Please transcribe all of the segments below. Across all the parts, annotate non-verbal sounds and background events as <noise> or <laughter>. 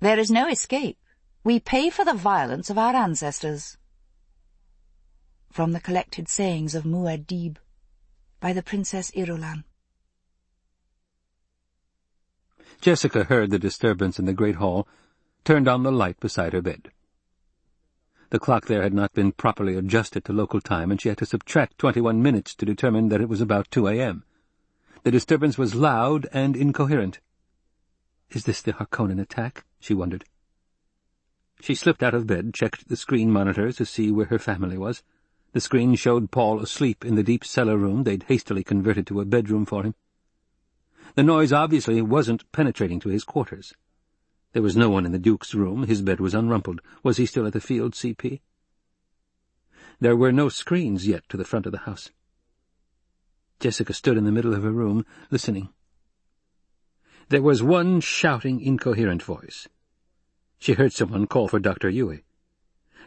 There is no escape. We pay for the violence of our ancestors. From the collected sayings of Muad'Dib by the Princess Irulan. Jessica heard the disturbance in the great hall, turned on the light beside her bed. The clock there had not been properly adjusted to local time, and she had to subtract twenty-one minutes to determine that it was about two a.m. The disturbance was loud and incoherent. Is this the Harkonnen attack? She wondered. She slipped out of bed, checked the screen monitors to see where her family was. The screen showed Paul asleep in the deep cellar room they'd hastily converted to a bedroom for him. The noise obviously wasn't penetrating to his quarters. There was no one in the Duke's room. His bed was unrumpled. Was he still at the field CP? There were no screens yet to the front of the house. Jessica stood in the middle of her room, listening. There was one shouting, incoherent voice. She heard someone call for Dr. Yueh.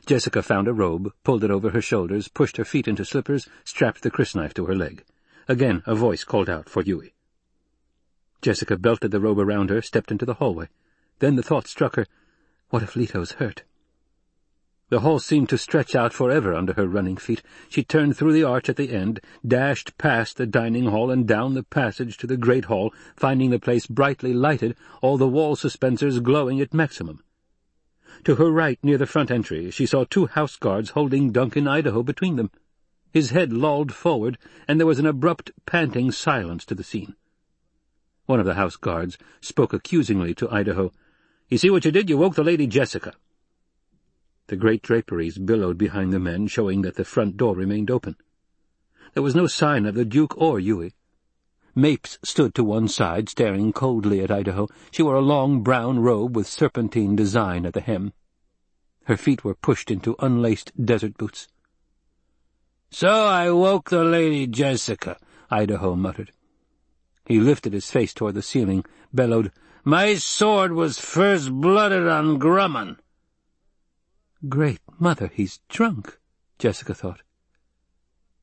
Jessica found a robe, pulled it over her shoulders, pushed her feet into slippers, strapped the crysknife to her leg. Again a voice called out for Yueh. Jessica belted the robe around her, stepped into the hallway. Then the thought struck her, what if Leto's hurt? The hall seemed to stretch out forever under her running feet. She turned through the arch at the end, dashed past the dining hall and down the passage to the great hall, finding the place brightly lighted, all the wall suspensors glowing at maximum. To her right, near the front entry, she saw two house guards holding Duncan Idaho between them. His head lolled forward, and there was an abrupt, panting silence to the scene. One of the house guards spoke accusingly to Idaho, you see what you did? You woke the Lady Jessica. The great draperies billowed behind the men, showing that the front door remained open. There was no sign of the Duke or Yueh. Mapes stood to one side, staring coldly at Idaho. She wore a long brown robe with serpentine design at the hem. Her feet were pushed into unlaced desert boots. "'So I woke the Lady Jessica,' Idaho muttered. He lifted his face toward the ceiling, bellowed, my sword was first blooded on Grumman. Great mother, he's drunk, Jessica thought.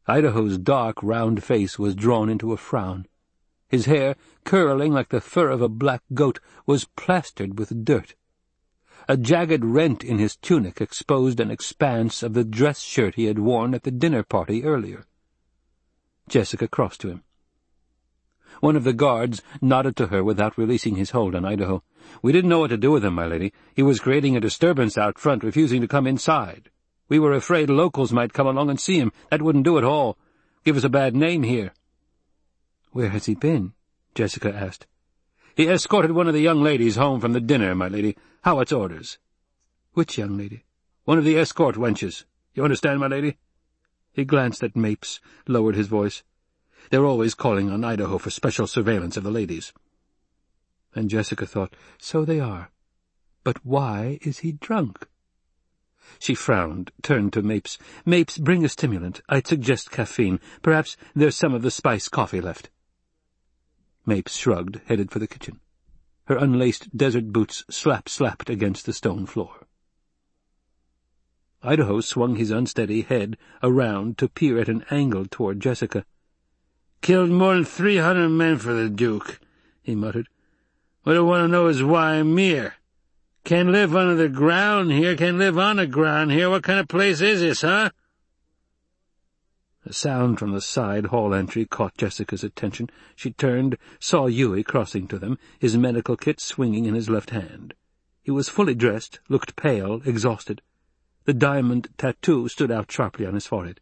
Idaho's dark, round face was drawn into a frown. His hair, curling like the fur of a black goat, was plastered with dirt. A jagged rent in his tunic exposed an expanse of the dress shirt he had worn at the dinner party earlier. Jessica crossed to him. One of the guards nodded to her without releasing his hold on Idaho. We didn't know what to do with him, my lady. He was creating a disturbance out front, refusing to come inside. We were afraid locals might come along and see him. That wouldn't do at all. Give us a bad name here. Where has he been? Jessica asked. He escorted one of the young ladies home from the dinner, my lady. Hawat's orders. Which young lady? One of the escort wenches. You understand, my lady? He glanced at Mapes, lowered his voice. They're always calling on Idaho for special surveillance of the ladies. And Jessica thought, so they are. But why is he drunk? She frowned, turned to Mapes. Mapes, bring a stimulant. I'd suggest caffeine. Perhaps there's some of the spice coffee left. Mapes shrugged, headed for the kitchen. Her unlaced desert boots slap-slapped against the stone floor. Idaho swung his unsteady head around to peer at an angle toward Jessica. Killed more than three hundred men for the Duke, he muttered. What I want to know is why I'm here. Can live under the ground here, can live on the ground here. What kind of place is this, huh? A sound from the side hall entry caught Jessica's attention. She turned, saw Yueh crossing to them, his medical kit swinging in his left hand. He was fully dressed, looked pale, exhausted. The diamond tattoo stood out sharply on his forehead.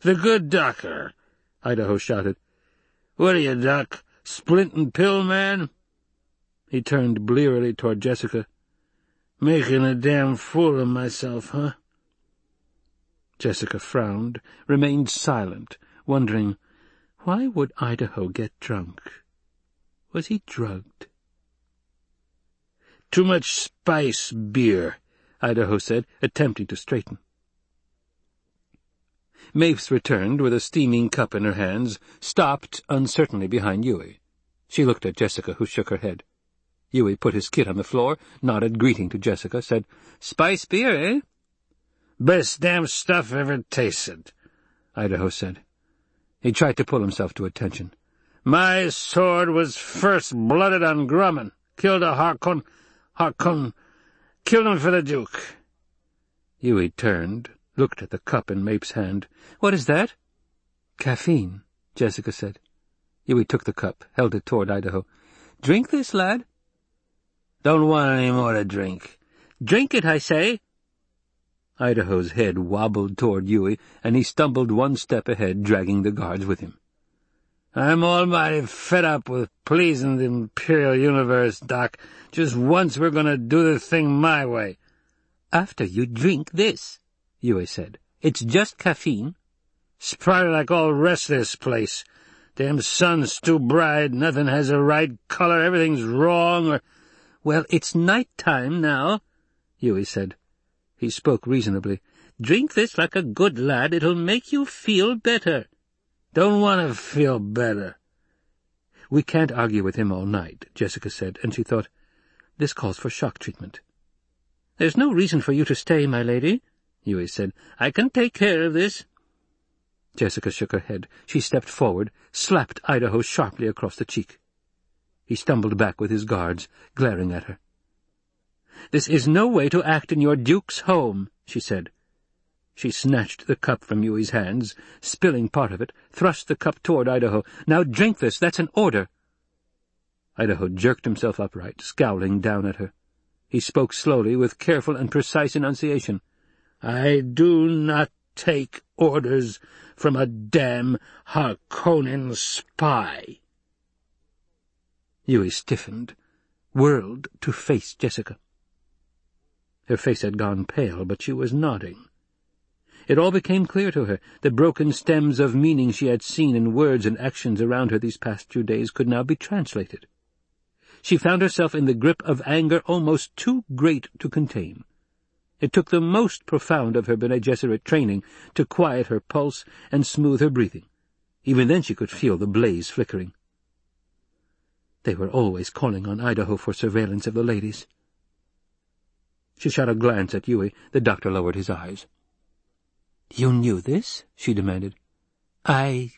The good doctor, Idaho shouted. What are you, Doc? Splint and pill man? He turned blearily toward Jessica. Making a damn fool of myself, huh? Jessica frowned, remained silent, wondering, why would Idaho get drunk? Was he drugged? Too much spice beer, Idaho said, attempting to straighten. Mapes returned with a steaming cup in her hands, stopped uncertainly behind Yueh. She looked at Jessica, who shook her head. Yueh put his kit on the floor, nodded greeting to Jessica, said, Spice beer, eh? Best damn stuff ever tasted, Idaho said. He tried to pull himself to attention. My sword was first blooded on Grumman, killed a Harkon, Harkon, Kill him for the Duke. Yueh turned, looked at the cup in Mapes' hand. What is that? Caffeine, Jessica said. Yueh took the cup, held it toward Idaho. Drink this, lad. Don't want any more to drink. Drink it, I say. Idaho's head wobbled toward Yueh, and he stumbled one step ahead, dragging the guards with him. I'm almighty fed up with pleasing the Imperial Universe, Doc. Just once we're gonna do the thing my way. After you drink this, Yueh said. It's just caffeine. Spry like all rest of this place. Damn sun's too bright, nothing has a right color, everything's wrong, or... Well, it's night time now, Yueh said. He spoke reasonably. Drink this like a good lad. It'll make you feel better. Don't want to feel better. We can't argue with him all night, Jessica said, and she thought, this calls for shock treatment. There's no reason for you to stay, my lady, Yueh said. I can take care of this. Jessica shook her head. She stepped forward, slapped Idaho sharply across the cheek. He stumbled back with his guards, glaring at her. This is no way to act in your duke's home, she said. She snatched the cup from Yueh's hands, spilling part of it, thrust the cup toward Idaho. Now drink this, that's an order. Idaho jerked himself upright, scowling down at her. He spoke slowly, with careful and precise enunciation. I do not take orders from a damn Harkonnen spy. Yueh stiffened, whirled to face Jessica. Her face had gone pale, but she was nodding. It all became clear to her. The broken stems of meaning she had seen in words and actions around her these past few days could now be translated. She found herself in the grip of anger almost too great to contain. It took the most profound of her Bene Gesserit training to quiet her pulse and smooth her breathing. Even then she could feel the blaze flickering. They were always calling on Idaho for surveillance of the ladies. She shot a glance at Yueh. The doctor lowered his eyes. You knew this? she demanded. I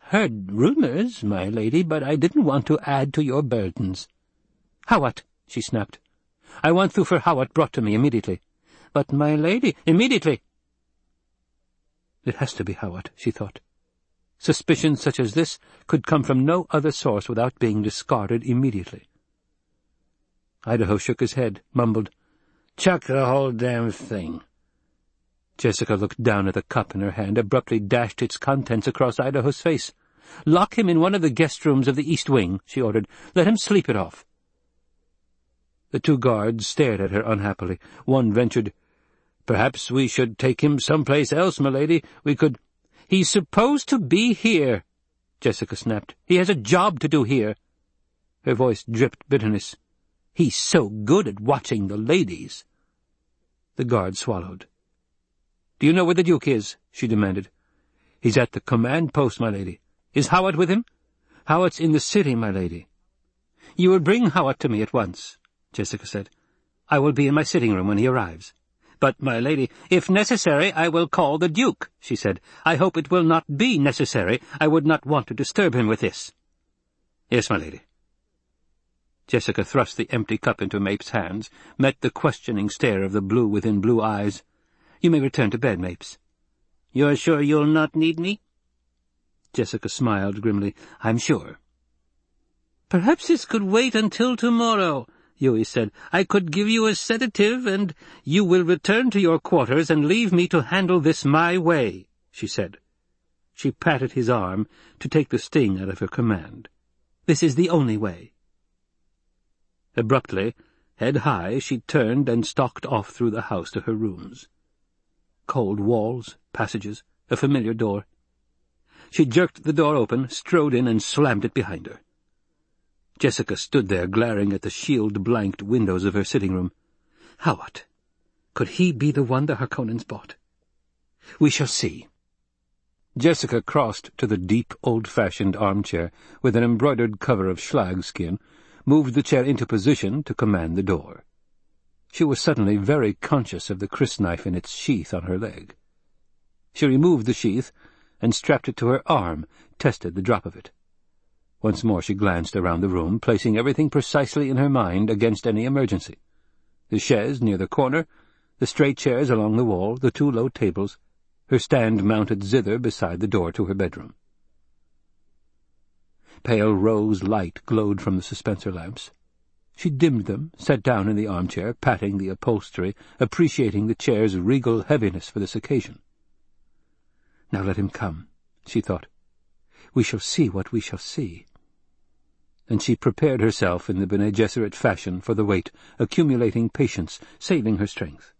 heard rumors, my lady, but I didn't want to add to your burdens. Hawat, she snapped. I want Thufir Hawat brought to me immediately. But, my lady, immediately! It has to be Hawat, she thought. Suspicions such as this could come from no other source without being discarded immediately. Idaho shook his head, mumbled, Chuck the whole damn thing. Jessica looked down at the cup in her hand, abruptly dashed its contents across Idaho's face. "'Lock him in one of the guest rooms of the East Wing,' she ordered. "'Let him sleep it off.' The two guards stared at her unhappily. One ventured, "'Perhaps we should take him someplace else, milady. We could—' "'He's supposed to be here,' Jessica snapped. "'He has a job to do here.' Her voice dripped bitterness. "'He's so good at watching the ladies.' The guard swallowed. "'Do you know where the Duke is?' she demanded. "'He's at the command post, my lady. Is Hawat with him?' Hawat's in the city, my lady.' "'You will bring Hawat to me at once,' Jessica said. "'I will be in my sitting room when he arrives.' "'But, my lady, if necessary, I will call the Duke,' she said. "'I hope it will not be necessary. I would not want to disturb him with this.' "'Yes, my lady.' Jessica thrust the empty cup into Mapes' hands, met the questioning stare of the blue within blue eyes, you may return to bed, Mapes. You're sure you'll not need me? Jessica smiled grimly. I'm sure. Perhaps this could wait until tomorrow, Yueh said. I could give you a sedative, and you will return to your quarters and leave me to handle this my way, she said. She patted his arm to take the sting out of her command. This is the only way. Abruptly, head high, she turned and stalked off through the house to her rooms cold walls, passages, a familiar door. She jerked the door open, strode in, and slammed it behind her. Jessica stood there, glaring at the shield-blanked windows of her sitting room. Hawat? Could he be the one the Harkonnens bought? We shall see. Jessica crossed to the deep, old-fashioned armchair with an embroidered cover of schlag skin, moved the chair into position to command the door. She was suddenly very conscious of the crysknife in its sheath on her leg. She removed the sheath and strapped it to her arm, tested the drop of it. Once more she glanced around the room, placing everything precisely in her mind against any emergency. The chaise near the corner, the straight chairs along the wall, the two low tables, her stand mounted zither beside the door to her bedroom. Pale rose light glowed from the suspensor lamps. She dimmed them, sat down in the armchair, patting the upholstery, appreciating the chair's regal heaviness for this occasion. Now let him come, she thought. We shall see what we shall see. And she prepared herself in the Bene Gesserit fashion for the wait, accumulating patience, saving her strength.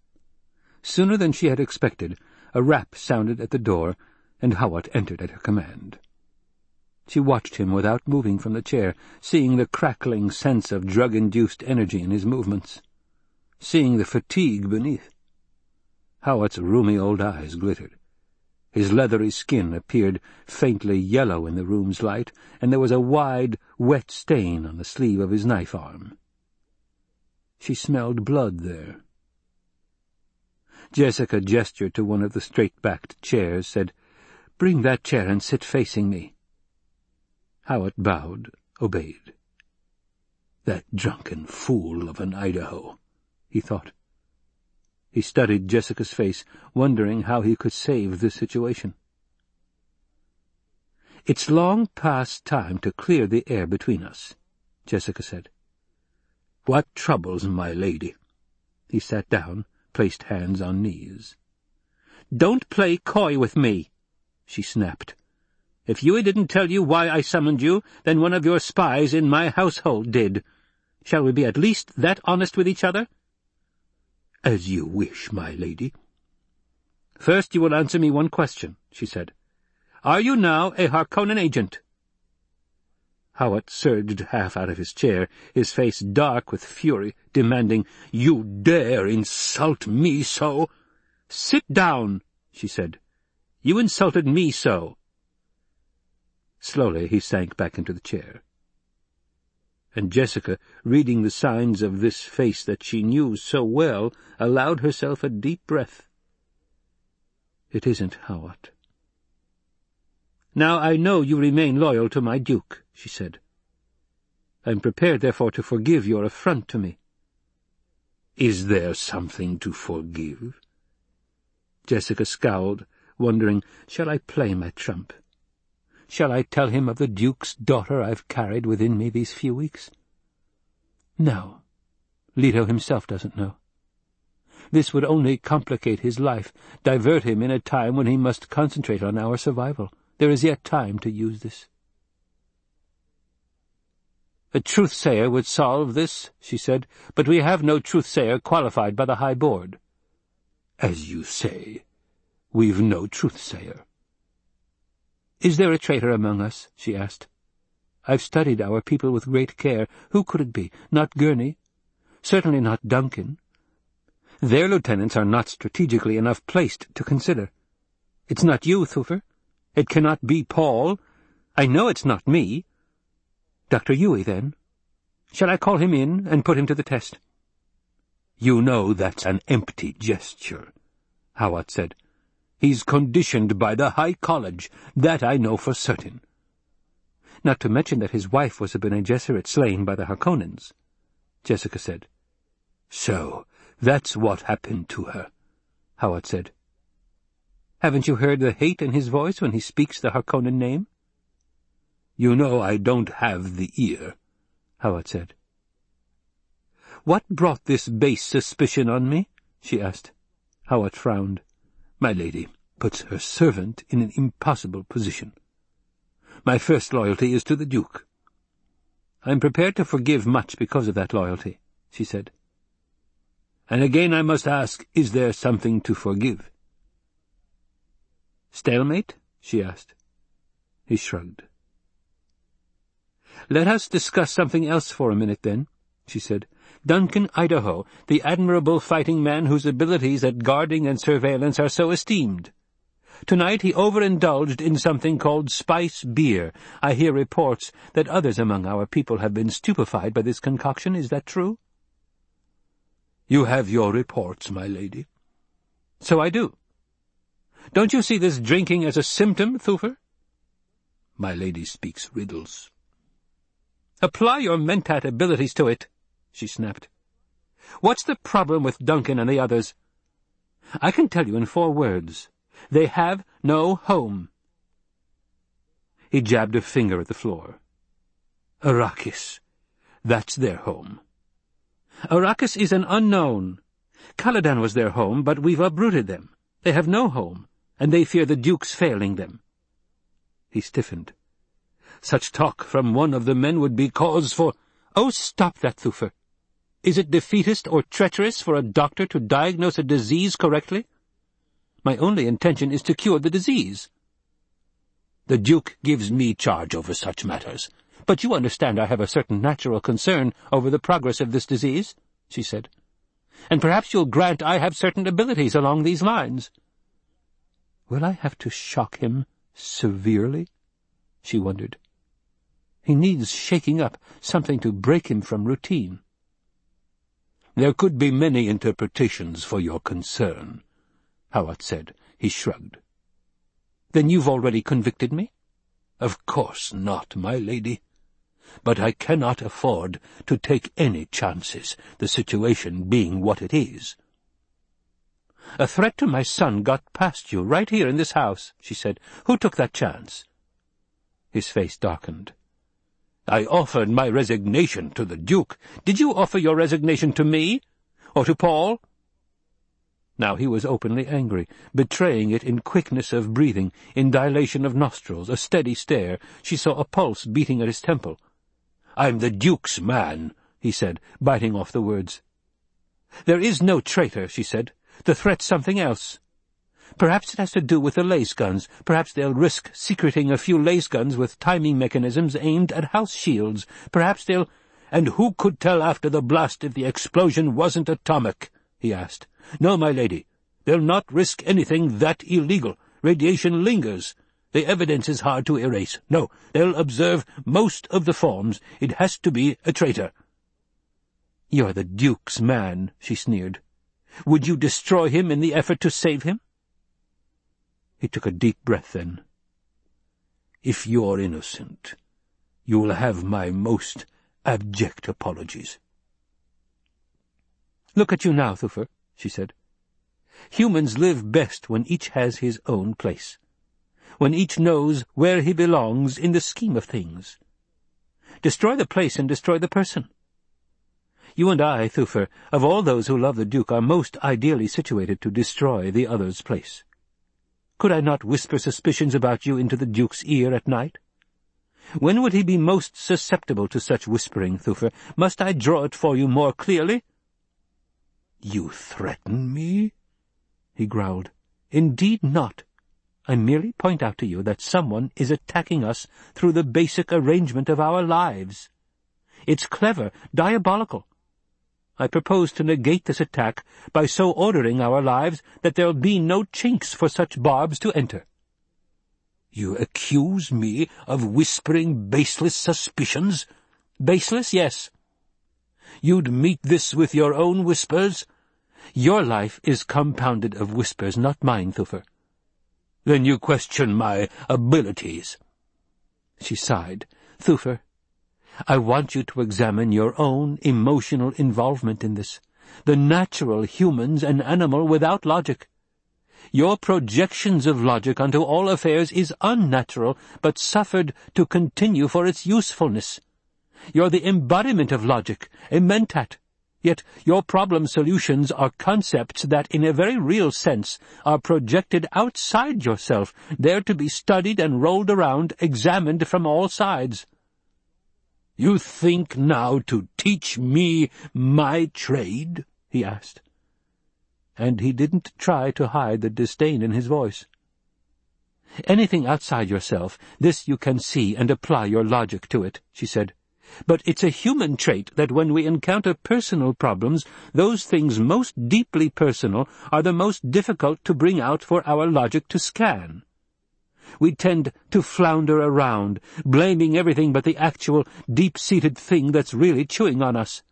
Sooner than she had expected, a rap sounded at the door, and Hawat entered at her command. She watched him without moving from the chair, seeing the crackling sense of drug-induced energy in his movements, seeing the fatigue beneath. Hawat's rheumy old eyes glittered. His leathery skin appeared faintly yellow in the room's light, and there was a wide, wet stain on the sleeve of his knife arm. She smelled blood there. Jessica gestured to one of the straight-backed chairs, said, "'Bring that chair and sit facing me.' Hawat bowed, obeyed. That drunken fool of an Idaho, he thought. He studied Jessica's face, wondering how he could save the situation. "'It's long past time to clear the air between us,' Jessica said. "'What troubles my lady?' He sat down, placed hands on knees. "'Don't play coy with me,' she snapped. If Yueh didn't tell you why I summoned you, then one of your spies in my household did. Shall we be at least that honest with each other? As you wish, my lady. First you will answer me one question, she said. Are you now a Harkonnen agent? Hawat surged half out of his chair, his face dark with fury, demanding, You dare insult me so? Sit down, she said. You insulted me so. Slowly he sank back into the chair. And Jessica, reading the signs of this face that she knew so well, allowed herself a deep breath. It isn't Hawat. Now I know you remain loyal to my duke, she said. I am prepared, therefore, to forgive your affront to me. Is there something to forgive? Jessica scowled, wondering, shall I play my trump? Shall I tell him of the Duke's daughter I've carried within me these few weeks? No. Leto himself doesn't know. This would only complicate his life, divert him in a time when he must concentrate on our survival. There is yet time to use this. A truth-sayer would solve this, she said, but we have no truth-sayer qualified by the High Board. As you say, we've no truth-sayer. Is there a traitor among us? she asked. I've studied our people with great care. Who could it be? Not Gurney. Certainly not Duncan. Their lieutenants are not strategically enough placed to consider. It's not you, Thufir. It cannot be Paul. I know it's not me. Dr. Yueh, then. Shall I call him in and put him to the test? You know that's an empty gesture, Hawat said. He's conditioned by the High College, that I know for certain. Not to mention that his wife was a Bene Gesserit slain by the Harkonnens, Jessica said. So, that's what happened to her, Hawat said. Haven't you heard the hate in his voice when he speaks the Harkonnen name? You know I don't have the ear, Hawat said. What brought this base suspicion on me? she asked. Hawat frowned. My lady puts her servant in an impossible position. My first loyalty is to the Duke. I am prepared to forgive much because of that loyalty, she said. And again I must ask, is there something to forgive? Stalemate? she asked. He shrugged. Let us discuss something else for a minute, then, she said. Duncan Idaho, the admirable fighting man whose abilities at guarding and surveillance are so esteemed. Tonight he overindulged in something called spice beer. I hear reports that others among our people have been stupefied by this concoction. Is that true? You have your reports, my lady. So I do. Don't you see this drinking as a symptom, Thufir? My lady speaks riddles. Apply your mentat abilities to it, she snapped. What's the problem with Duncan and the others? I can tell you in four words. They have no home. He jabbed a finger at the floor. Arrakis. That's their home. Arrakis is an unknown. Caladan was their home, but we've uprooted them. They have no home, and they fear the Duke's failing them. He stiffened. Such talk from one of the men would be cause for— Oh, stop that, Thufir. Is it defeatist or treacherous for a doctor to diagnose a disease correctly? My only intention is to cure the disease. The Duke gives me charge over such matters. But you understand I have a certain natural concern over the progress of this disease, she said. And perhaps you'll grant I have certain abilities along these lines. Will I have to shock him severely? She wondered. He needs shaking up, something to break him from routine. There could be many interpretations for your concern, Hawat said. He shrugged. Then you've already convicted me? Of course not, my lady. But I cannot afford to take any chances, the situation being what it is. A threat to my son got past you right here in this house, she said. Who took that chance? His face darkened. I offered my resignation to the Duke. Did you offer your resignation to me? Or to Paul? Now he was openly angry, betraying it in quickness of breathing, in dilation of nostrils, a steady stare. She saw a pulse beating at his temple. "'I'm the Duke's man,' he said, biting off the words. "'There is no traitor,' she said. "'The threat's something else.' Perhaps it has to do with the lasguns. Perhaps they'll risk secreting a few lasguns with timing mechanisms aimed at house shields. Perhaps they'll— And who could tell after the blast if the explosion wasn't atomic? he asked. No, my lady. They'll not risk anything that illegal. Radiation lingers. The evidence is hard to erase. No, they'll observe most of the forms. It has to be a traitor. You're the Duke's man, she sneered. Would you destroy him in the effort to save him? He took a deep breath then. If you're innocent, you'll have my most abject apologies. Look at you now, Thufir, she said. Humans live best when each has his own place, when each knows where he belongs in the scheme of things. Destroy the place and destroy the person. You and I, Thufir, of all those who love the Duke, are most ideally situated to destroy the other's place. Could I not whisper suspicions about you into the Duke's ear at night? When would he be most susceptible to such whispering, Thufir? Must I draw it for you more clearly? You threaten me? he growled. Indeed not. I merely point out to you that someone is attacking us through the basic arrangement of our lives. It's clever, diabolical, I propose to negate this attack by so ordering our lives that there'll be no chinks for such barbs to enter. You accuse me of whispering baseless suspicions? Baseless, yes. You'd meet this with your own whispers? Your life is compounded of whispers, not mine, Thufir. Then you question my abilities. She sighed. Thufir, I want you to examine your own emotional involvement in this, the natural humans and animal without logic. Your projections of logic onto all affairs is unnatural, but suffered to continue for its usefulness. You're the embodiment of logic, a mentat. Yet your problem solutions are concepts that, in a very real sense, are projected outside yourself, there to be studied and rolled around, examined from all sides. You think now to teach me my trade? he asked. And he didn't try to hide the disdain in his voice. Anything outside yourself, this you can see and apply your logic to it, she said. But it's a human trait that when we encounter personal problems, those things most deeply personal are the most difficult to bring out for our logic to scan we tend to flounder around, blaming everything but the actual, deep-seated thing that's really chewing on us.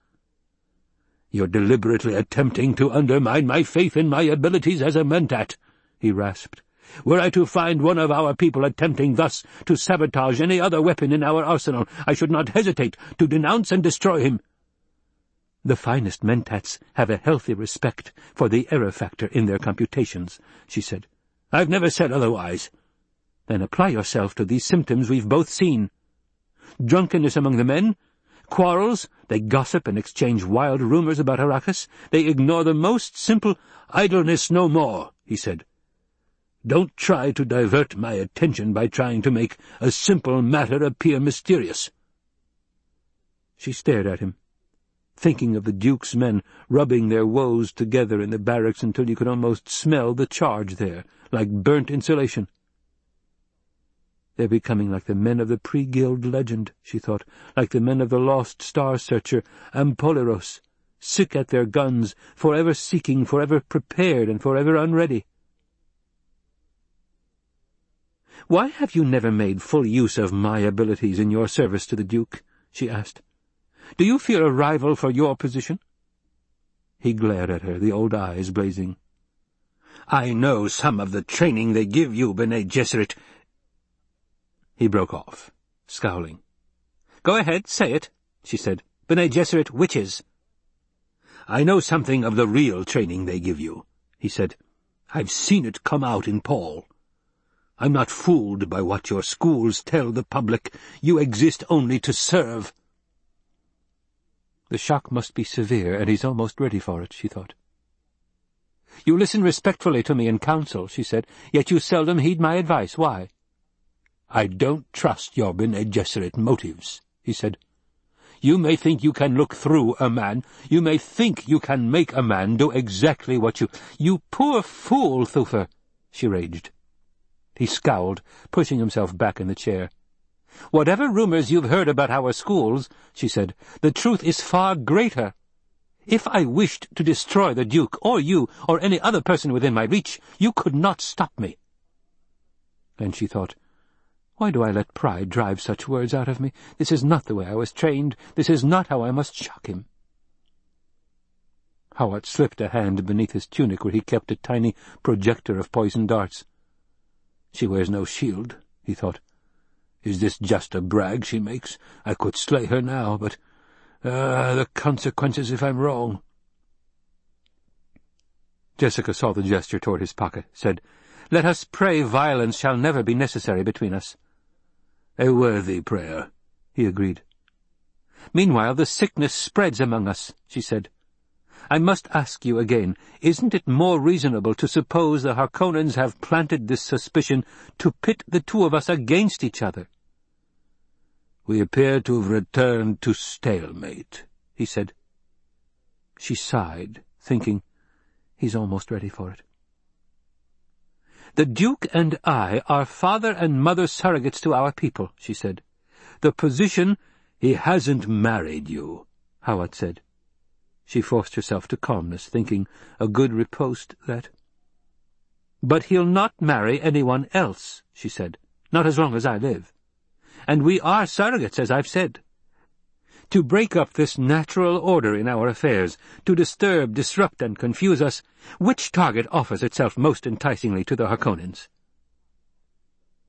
You're deliberately attempting to undermine my faith in my abilities as a mentat, he rasped. Were I to find one of our people attempting thus to sabotage any other weapon in our arsenal, I should not hesitate to denounce and destroy him. The finest mentats have a healthy respect for the error factor in their computations, she said. I've never said otherwise. Then apply yourself to these symptoms we've both seen. Drunkenness among the men, quarrels, they gossip and exchange wild rumors about Arrakis, they ignore the most simple idleness no more, he said. Don't try to divert my attention by trying to make a simple matter appear mysterious. She stared at him, thinking of the Duke's men rubbing their woes together in the barracks until you could almost smell the charge there, like burnt insulation. They're becoming like the men of the pre-guild legend, she thought, like the men of the lost star-searcher, Ampoliros, sick at their guns, forever seeking, forever prepared, and forever unready. "'Why have you never made full use of my abilities in your service to the Duke?' she asked. "'Do you fear a rival for your position?' He glared at her, the old eyes blazing. "'I know some of the training they give you, Bene Gesserit, he broke off, scowling. "'Go ahead, say it,' she said. "'Bene Gesserit witches.' "'I know something of the real training they give you,' he said. "'I've seen it come out in Paul. I'm not fooled by what your schools tell the public. You exist only to serve.' The shock must be severe, and he's almost ready for it, she thought. "'You listen respectfully to me in council,' she said, "'yet you seldom heed my advice. Why?' I don't trust your Bene Gesserit motives, he said. You may think you can look through a man. You may think you can make a man do exactly what you— You poor fool, Thufir, she raged. He scowled, pushing himself back in the chair. Whatever rumors you've heard about our schools, she said, the truth is far greater. If I wished to destroy the Duke, or you, or any other person within my reach, you could not stop me. Then she thought, why do I let pride drive such words out of me? This is not the way I was trained. This is not how I must shock him. Hawat slipped a hand beneath his tunic where he kept a tiny projector of poisoned darts. She wears no shield, he thought. Is this just a brag she makes? I could slay her now, but... Ah, uh, the consequences if I'm wrong. Jessica saw the gesture toward his pocket, said, Let us pray violence shall never be necessary between us. A worthy prayer, he agreed. Meanwhile the sickness spreads among us, she said. I must ask you again, isn't it more reasonable to suppose the Harkonnens have planted this suspicion to pit the two of us against each other? We appear to have returned to stalemate, he said. She sighed, thinking, he's almost ready for it. The Duke and I are father and mother surrogates to our people, she said. The position— He hasn't married you, Hawat said. She forced herself to calmness, thinking a good riposte, that. But he'll not marry anyone else, she said. Not as long as I live. And we are surrogates, as I've said to break up this natural order in our affairs, to disturb, disrupt, and confuse us, which target offers itself most enticingly to the Harkonnens?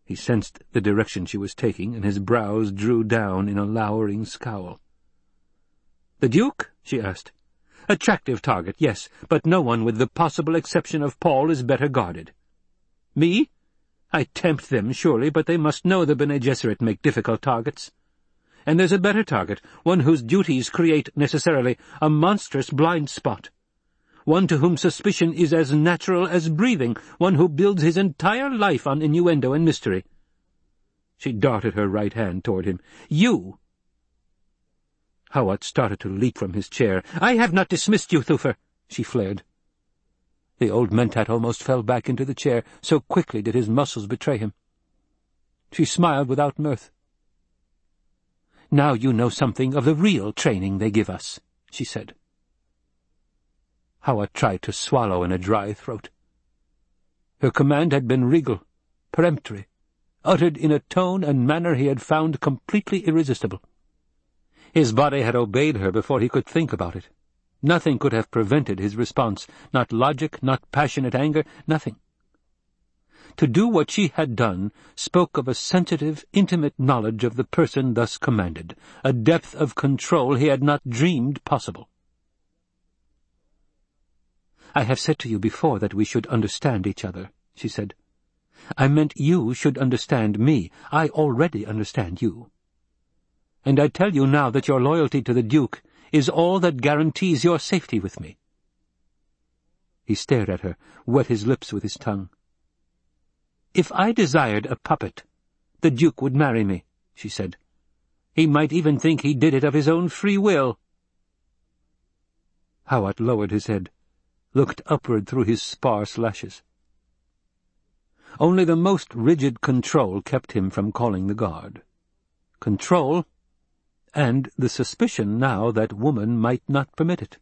He sensed the direction she was taking, and his brows drew down in a lowering scowl. "'The Duke?' she asked. "'Attractive target, yes, but no one with the possible exception of Paul is better guarded. Me? I tempt them, surely, but they must know the Bene Gesserit make difficult targets and there's a better target, one whose duties create, necessarily, a monstrous blind spot. One to whom suspicion is as natural as breathing, one who builds his entire life on innuendo and mystery. She darted her right hand toward him. "You!" Hawat started to leap from his chair. "I have not dismissed you, Thufir," she flared. The old mentat almost fell back into the chair, so quickly did his muscles betray him. She smiled without mirth. Now you know something of the real training they give us, she said. Hawat tried to swallow in a dry throat. Her command had been regal, peremptory, uttered in a tone and manner he had found completely irresistible. His body had obeyed her before he could think about it. Nothing could have prevented his response, not logic, not passionate anger, nothing. To do what she had done spoke of a sensitive, intimate knowledge of the person thus commanded, a depth of control he had not dreamed possible. I have said to you before that we should understand each other, she said. I meant you should understand me. I already understand you. And I tell you now that your loyalty to the Duke is all that guarantees your safety with me. He stared at her, wet his lips with his tongue. If I desired a puppet, the Duke would marry me, she said. He might even think he did it of his own free will. Hawat lowered his head, looked upward through his sparse lashes. Only the most rigid control kept him from calling the guard. Control, and the suspicion now that woman might not permit it.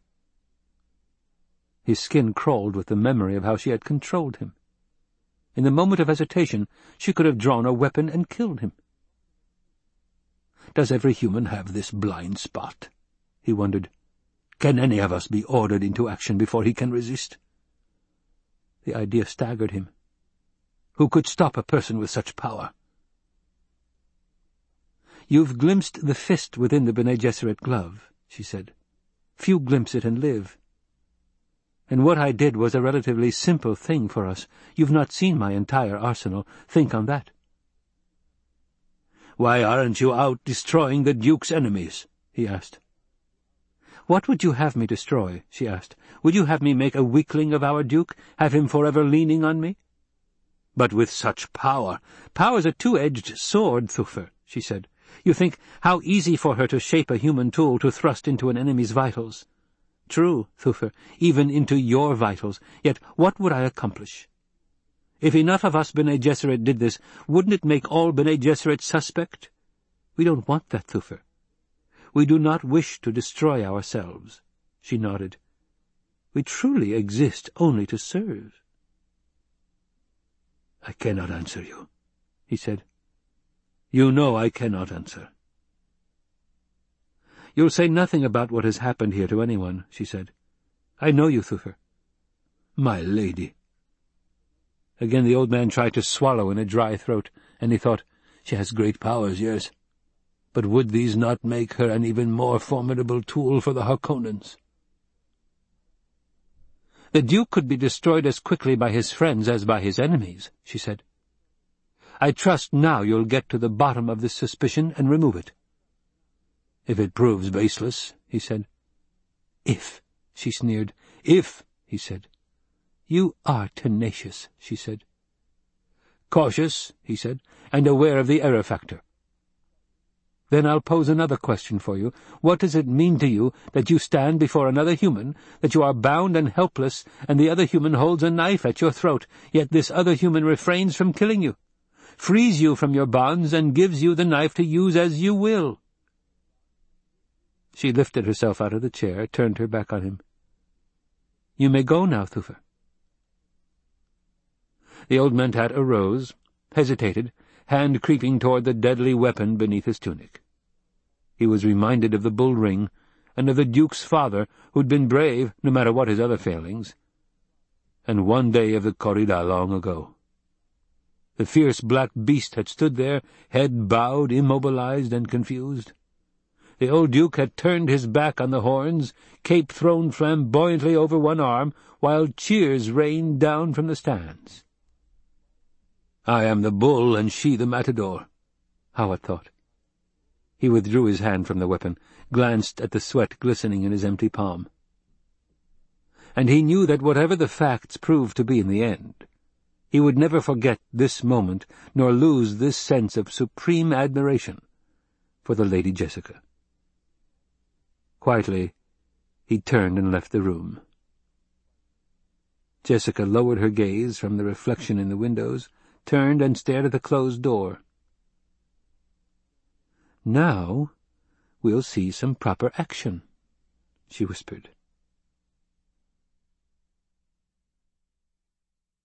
His skin crawled with the memory of how she had controlled him. In the moment of hesitation, she could have drawn a weapon and killed him. Does every human have this blind spot? He wondered. Can any of us be ordered into action before he can resist? The idea staggered him. Who could stop a person with such power? You've glimpsed the fist within the Bene Gesserit glove, she said. Few glimpse it and live. And what I did was a relatively simple thing for us. You've not seen my entire arsenal. Think on that. Why aren't you out destroying the Duke's enemies? he asked. What would you have me destroy? she asked. Would you have me make a weakling of our Duke, have him forever leaning on me? But with such power— Power's a two-edged sword, Thufir, she said. You think how easy for her to shape a human tool to thrust into an enemy's vitals. True, Thufir, <laughs> even into your vitals, yet what would I accomplish? If enough of us Bene Gesserit did this, wouldn't it make all Bene Gesserit suspect? We don't want that, Thufir. We do not wish to destroy ourselves. She nodded. We truly exist only to serve. I cannot answer you, he said. You know I cannot answer. You'll say nothing about what has happened here to anyone, she said. I know you, Thufir. My lady. Again the old man tried to swallow in a dry throat, and he thought, She has great powers, yes. But would these not make her an even more formidable tool for the Harkonnens? The Duke could be destroyed as quickly by his friends as by his enemies, she said. I trust now you'll get to the bottom of this suspicion and remove it. If it proves baseless, he said. If, she sneered. If, he said. You are tenacious, she said. Cautious, he said, and aware of the error factor. Then I'll pose another question for you. What does it mean to you that you stand before another human, that you are bound and helpless, and the other human holds a knife at your throat, yet this other human refrains from killing you, frees you from your bonds, and gives you the knife to use as you will? She lifted herself out of the chair, turned her back on him. You may go now, Thufir. The old mentat arose, hesitated, hand creeping toward the deadly weapon beneath his tunic. He was reminded of the bull ring, and of the Duke's father, who'd been brave, no matter what his other failings, and one day of the corrida long ago. The fierce black beast had stood there, head bowed, immobilized and confused. The old Duke had turned his back on the horns, cape thrown flamboyantly over one arm, while cheers rained down from the stands. I am the bull, and she the matador, Hawat thought. He withdrew his hand from the weapon, glanced at the sweat glistening in his empty palm. And he knew that whatever the facts proved to be in the end, he would never forget this moment, nor lose this sense of supreme admiration for the Lady Jessica. Quietly, he turned and left the room. Jessica lowered her gaze from the reflection in the windows, turned and stared at the closed door. "Now we'll see some proper action," she whispered.